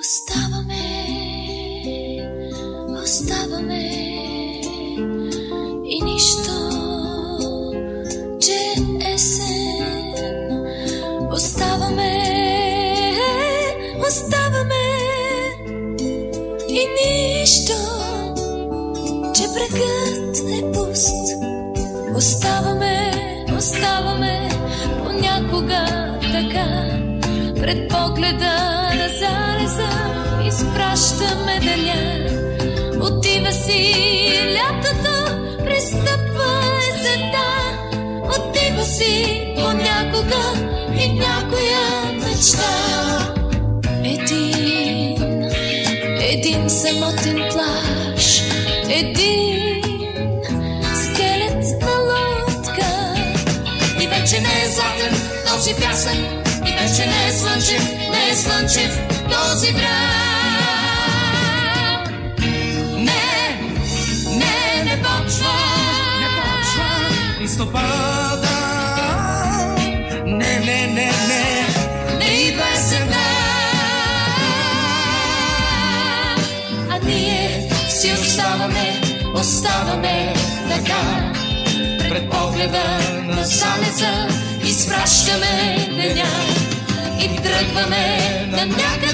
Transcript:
Оставаме, оставаме и нищо, че есен. Оставаме, оставаме нищо, че брегът е пуст. Оставаме, оставаме понякога така. Пред погледа на залеза изпращаме деня. Отива си лятото, пристъпва есента. Отива си понякога и някоя мечта. един самотен плаж, един скелет на лодка. И вече не е златен този пясък, и вече не е слънчев, не е слънчев този брак. Не, не, не почва, не почва листопада. Оставаме така пред погледа на залеза, изпращаме деня и тръгваме на някъде.